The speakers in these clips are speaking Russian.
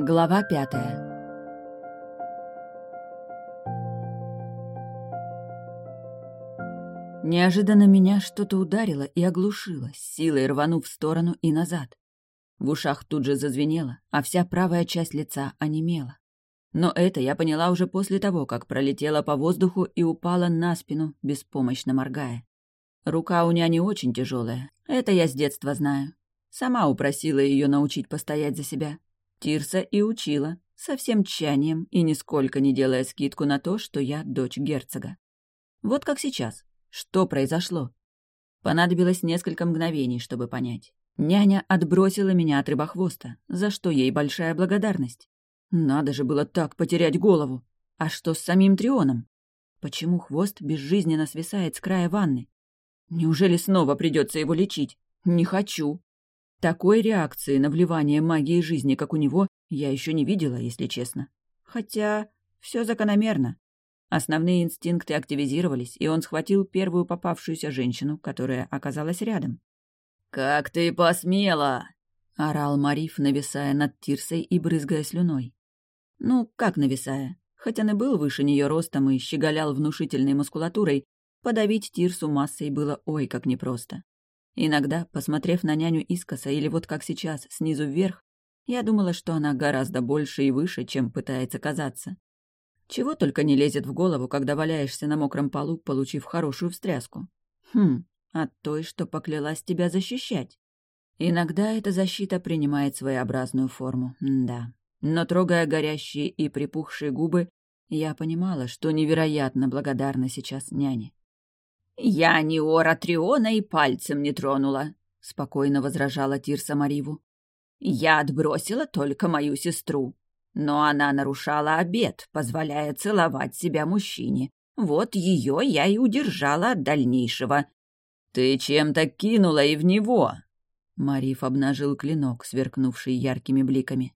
Глава пятая Неожиданно меня что-то ударило и оглушило, силой рванув в сторону и назад. В ушах тут же зазвенело, а вся правая часть лица онемела. Но это я поняла уже после того, как пролетела по воздуху и упала на спину, беспомощно моргая. Рука у няни очень тяжелая, это я с детства знаю. Сама упросила ее научить постоять за себя. Тирса и учила, со всем тщанием и нисколько не делая скидку на то, что я дочь герцога. Вот как сейчас. Что произошло? Понадобилось несколько мгновений, чтобы понять. Няня отбросила меня от рыбохвоста, за что ей большая благодарность. Надо же было так потерять голову. А что с самим Трионом? Почему хвост безжизненно свисает с края ванны? Неужели снова придется его лечить? Не хочу. Такой реакции на вливание магии жизни, как у него, я еще не видела, если честно. Хотя все закономерно. Основные инстинкты активизировались, и он схватил первую попавшуюся женщину, которая оказалась рядом. «Как ты посмела!» — орал Мариф, нависая над Тирсой и брызгая слюной. Ну, как нависая? Хоть он и был выше нее ростом и щеголял внушительной мускулатурой, подавить Тирсу массой было ой как непросто. Иногда, посмотрев на няню искоса или вот как сейчас, снизу вверх, я думала, что она гораздо больше и выше, чем пытается казаться. Чего только не лезет в голову, когда валяешься на мокром полу, получив хорошую встряску. Хм, от той, что поклялась тебя защищать. Иногда эта защита принимает своеобразную форму, да. Но, трогая горящие и припухшие губы, я понимала, что невероятно благодарна сейчас няне. «Я ни ора Триона и пальцем не тронула», — спокойно возражала Тирса Мариву. «Я отбросила только мою сестру. Но она нарушала обет, позволяя целовать себя мужчине. Вот ее я и удержала от дальнейшего. «Ты чем-то кинула и в него!» Мариф обнажил клинок, сверкнувший яркими бликами.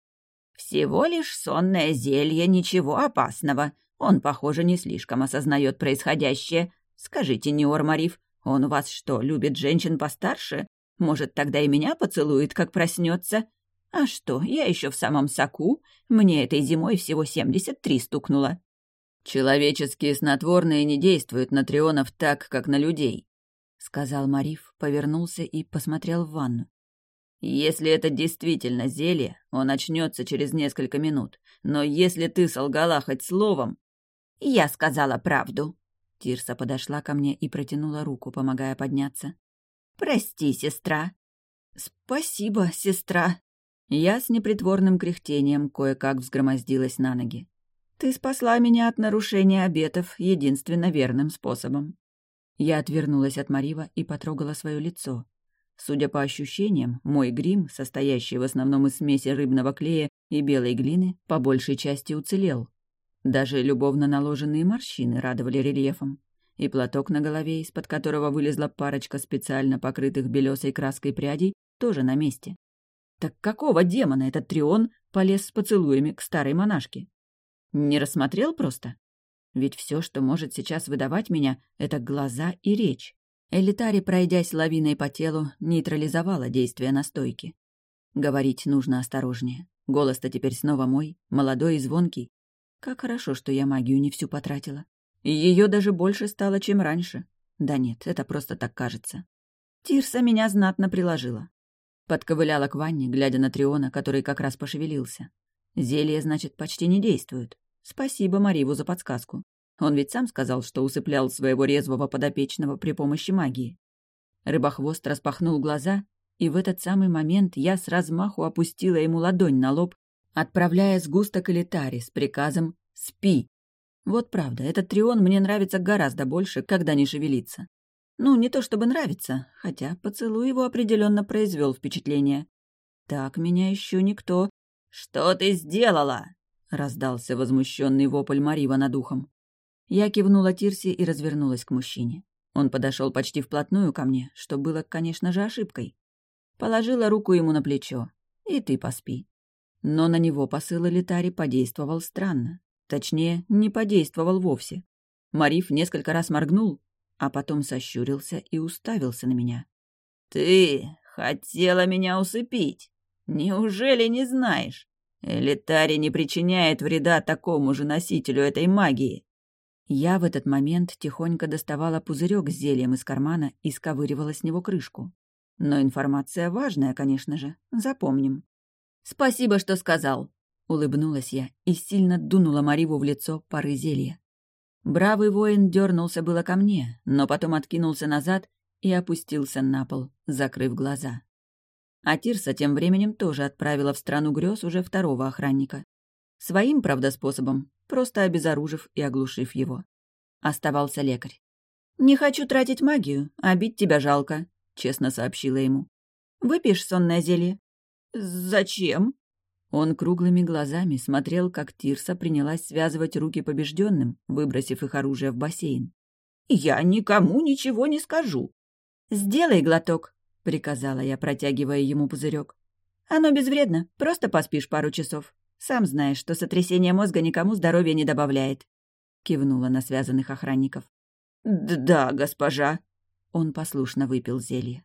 «Всего лишь сонное зелье, ничего опасного. Он, похоже, не слишком осознает происходящее. Скажите, Неор Мариф, он у вас что, любит женщин постарше? Может, тогда и меня поцелует, как проснется? А что, я еще в самом соку. Мне этой зимой всего семьдесят три стукнуло. Человеческие снотворные не действуют на трионов так, как на людей, сказал Мариф, повернулся и посмотрел в ванну. Если это действительно зелье, он очнется через несколько минут. Но если ты солгала хоть словом... Я сказала правду. Тирса подошла ко мне и протянула руку, помогая подняться. Прости, сестра. Спасибо, сестра. Я с непритворным кряхтением кое-как взгромоздилась на ноги. «Ты спасла меня от нарушения обетов единственно верным способом». Я отвернулась от Марива и потрогала свое лицо. Судя по ощущениям, мой грим, состоящий в основном из смеси рыбного клея и белой глины, по большей части уцелел. Даже любовно наложенные морщины радовали рельефом. И платок на голове, из-под которого вылезла парочка специально покрытых белесой краской прядей, тоже на месте. Так какого демона этот Трион полез с поцелуями к старой монашке? Не рассмотрел просто? Ведь все, что может сейчас выдавать меня, это глаза и речь. Элитари, пройдясь лавиной по телу, нейтрализовала действие настойки. Говорить нужно осторожнее. Голос-то теперь снова мой, молодой и звонкий. Как хорошо, что я магию не всю потратила. Ее даже больше стало, чем раньше. Да нет, это просто так кажется. Тирса меня знатно приложила. Подковыляла к ванне, глядя на Триона, который как раз пошевелился. Зелье, значит, почти не действует. Спасибо Мариву за подсказку. Он ведь сам сказал, что усыплял своего резвого подопечного при помощи магии. Рыбохвост распахнул глаза, и в этот самый момент я с размаху опустила ему ладонь на лоб, отправляя сгусток элитари с приказом «Спи». Вот правда, этот трион мне нравится гораздо больше, когда не шевелится. Ну, не то чтобы нравится, хотя поцелуй его определенно произвел впечатление. Так меня еще никто... «Что ты сделала?» — раздался возмущенный вопль Марива над ухом. Я кивнула Тирсе и развернулась к мужчине. Он подошел почти вплотную ко мне, что было, конечно же, ошибкой. Положила руку ему на плечо. «И ты поспи». Но на него посыл Элитари подействовал странно. Точнее, не подействовал вовсе. Мариф несколько раз моргнул, а потом сощурился и уставился на меня. «Ты хотела меня усыпить? Неужели не знаешь? Элитари не причиняет вреда такому же носителю этой магии. Я в этот момент тихонько доставала пузырек с зельем из кармана и сковыривала с него крышку. Но информация важная, конечно же, запомним. «Спасибо, что сказал», — улыбнулась я и сильно дунула Мариву в лицо пары зелья. Бравый воин дернулся было ко мне, но потом откинулся назад и опустился на пол, закрыв глаза. А Тирса тем временем тоже отправила в страну грез уже второго охранника. Своим, правда, способом, просто обезоружив и оглушив его. Оставался лекарь. «Не хочу тратить магию, а бить тебя жалко», — честно сообщила ему. «Выпьешь сонное зелье?» «Зачем?» Он круглыми глазами смотрел, как Тирса принялась связывать руки побежденным, выбросив их оружие в бассейн. «Я никому ничего не скажу». «Сделай глоток», — приказала я, протягивая ему пузырек. «Оно безвредно, просто поспишь пару часов. Сам знаешь, что сотрясение мозга никому здоровья не добавляет», — кивнула на связанных охранников. «Да, госпожа». Он послушно выпил зелье.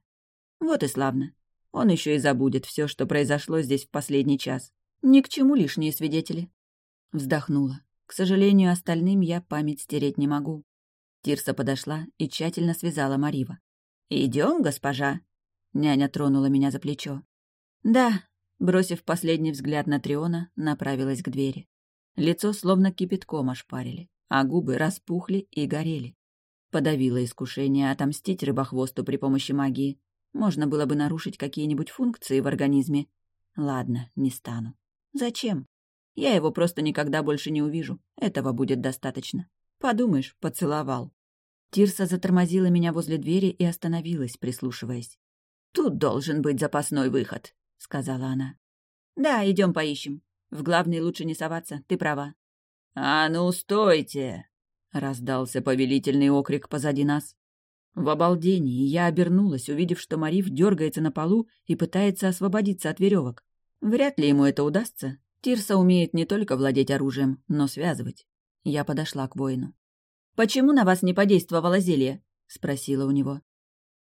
«Вот и славно. Он еще и забудет все, что произошло здесь в последний час. Ни к чему лишние свидетели». Вздохнула. К сожалению, остальным я память стереть не могу. Тирса подошла и тщательно связала Марива. Идем, госпожа?» Няня тронула меня за плечо. «Да», бросив последний взгляд на Триона, направилась к двери. Лицо словно кипятком ошпарили, а губы распухли и горели. Подавила искушение отомстить рыбохвосту при помощи магии. Можно было бы нарушить какие-нибудь функции в организме. Ладно, не стану. Зачем? Я его просто никогда больше не увижу. Этого будет достаточно. Подумаешь, поцеловал. Тирса затормозила меня возле двери и остановилась, прислушиваясь. «Тут должен быть запасной выход», — сказала она. «Да, идем поищем. В главный лучше не соваться, ты права». «А ну, стойте!» — раздался повелительный окрик позади нас. В обалдении я обернулась, увидев, что Мариф дергается на полу и пытается освободиться от веревок. Вряд ли ему это удастся. Тирса умеет не только владеть оружием, но связывать. Я подошла к воину. «Почему на вас не подействовало зелье?» — спросила у него.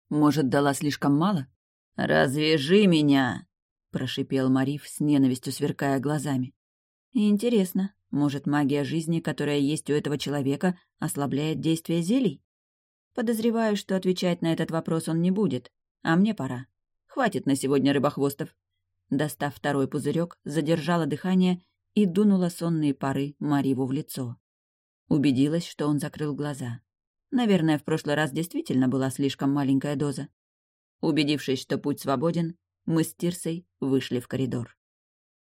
«Может, дала слишком мало?» «Развяжи меня!» — прошипел Мариф с ненавистью сверкая глазами. «Интересно, может, магия жизни, которая есть у этого человека, ослабляет действие зелий?» Подозреваю, что отвечать на этот вопрос он не будет, а мне пора. Хватит на сегодня рыбохвостов. Достав второй пузырек, задержала дыхание и дунула сонные пары Мариву в лицо. Убедилась, что он закрыл глаза. Наверное, в прошлый раз действительно была слишком маленькая доза. Убедившись, что путь свободен, мы с Тирсой вышли в коридор.